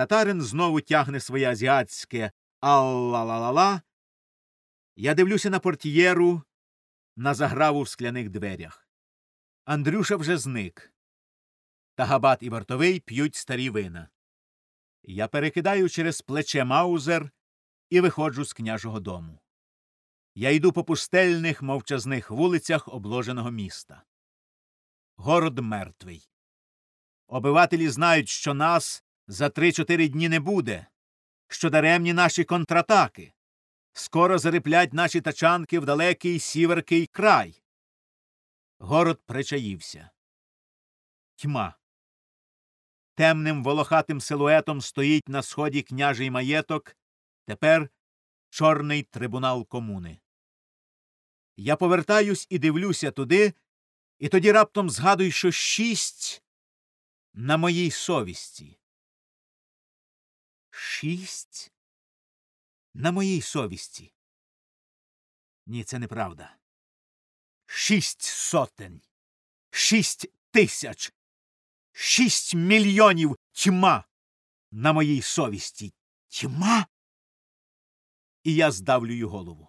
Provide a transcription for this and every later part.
Татарин знову тягне своє азіатське алла-ла-ла-ла. Я дивлюся на портьєру, на заграву в скляних дверях. Андрюша вже зник. Тагабат і вартовий п'ють старі вина. Я перекидаю через плече Маузер і виходжу з княжого дому. Я йду по пустельних мовчазних вулицях обложеного міста. Город мертвий. Обивателі знають, що нас за три-чотири дні не буде, що даремні наші контратаки. Скоро зариплять наші тачанки в далекий сіверкий край. Город причаївся. Тьма. Темним волохатим силуетом стоїть на сході княжий маєток, тепер чорний трибунал комуни. Я повертаюсь і дивлюся туди, і тоді раптом згадую, що шість на моїй совісті. Шість на моїй совісті. Ні, це неправда. Шість сотень, шість тисяч, шість мільйонів тьма на моїй совісті. Тьма? І я здавлюю голову.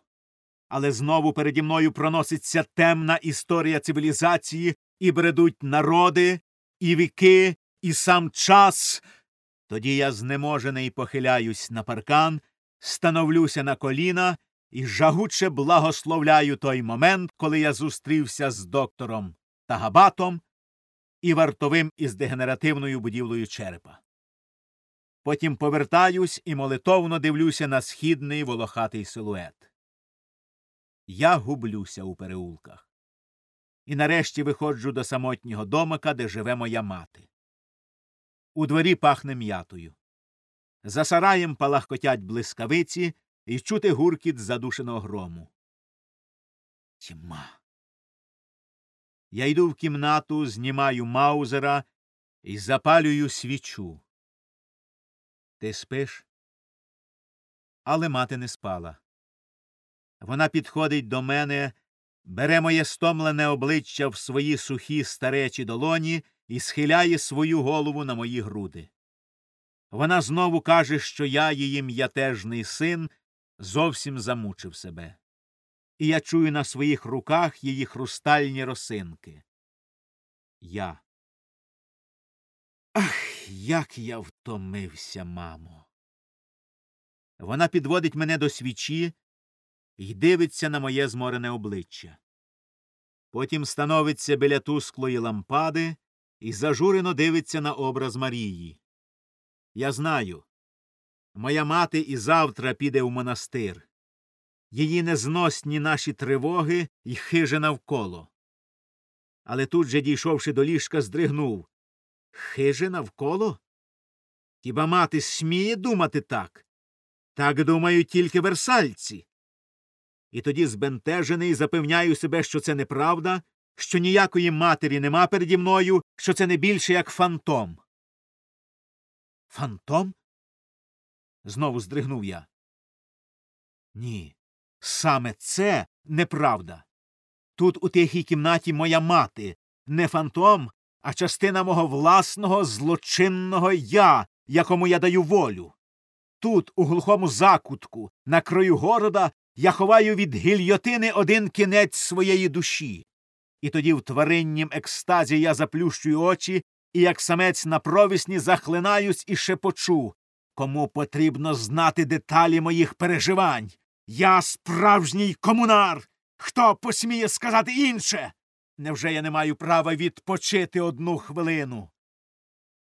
Але знову переді мною проноситься темна історія цивілізації, і бредуть народи, і віки, і сам час. Тоді я знеможений похиляюсь на паркан, становлюся на коліна і жагуче благословляю той момент, коли я зустрівся з доктором Тагабатом і вартовим із дегенеративною будівлею черепа. Потім повертаюсь і молитовно дивлюся на східний волохатий силует. Я гублюся у переулках. І нарешті виходжу до самотнього домика, де живе моя мати. У дворі пахне м'ятою. За сараєм палахкотять блискавиці і чути гуркіт задушеного грому. Тьма. Я йду в кімнату, знімаю маузера і запалюю свічу. Ти спиш? Але мати не спала. Вона підходить до мене, бере моє стомлене обличчя в свої сухі старечі долоні і схиляє свою голову на мої груди. Вона знову каже, що я, її м'ятежний син, зовсім замучив себе. І я чую на своїх руках її хрустальні росинки. Я. Ах, як я втомився, мамо. Вона підводить мене до свічі і дивиться на моє зморене обличчя. Потім становиться біля тусклої лампади і зажурено дивиться на образ Марії. Я знаю. Моя мати і завтра піде в монастир. Її незносні наші тривоги й хиже навколо. Але тут же, дійшовши до ліжка, здригнув. Хиже навколо? Хіба мати сміє думати так? Так думають тільки версальці. І тоді збентежений запевняю себе, що це неправда, що ніякої матері нема переді мною, що це не більше, як фантом. Фантом? Знову здригнув я. Ні, саме це неправда. Тут у тихій кімнаті моя мати, не фантом, а частина мого власного злочинного я, якому я даю волю. Тут, у глухому закутку, на краю города, я ховаю від гільйотини один кінець своєї душі. І тоді в твариннім екстазі я заплющую очі і, як самець на провісні, захлинаюсь і шепочу. Кому потрібно знати деталі моїх переживань? Я справжній комунар. Хто посміє сказати інше? Невже я не маю права відпочити одну хвилину?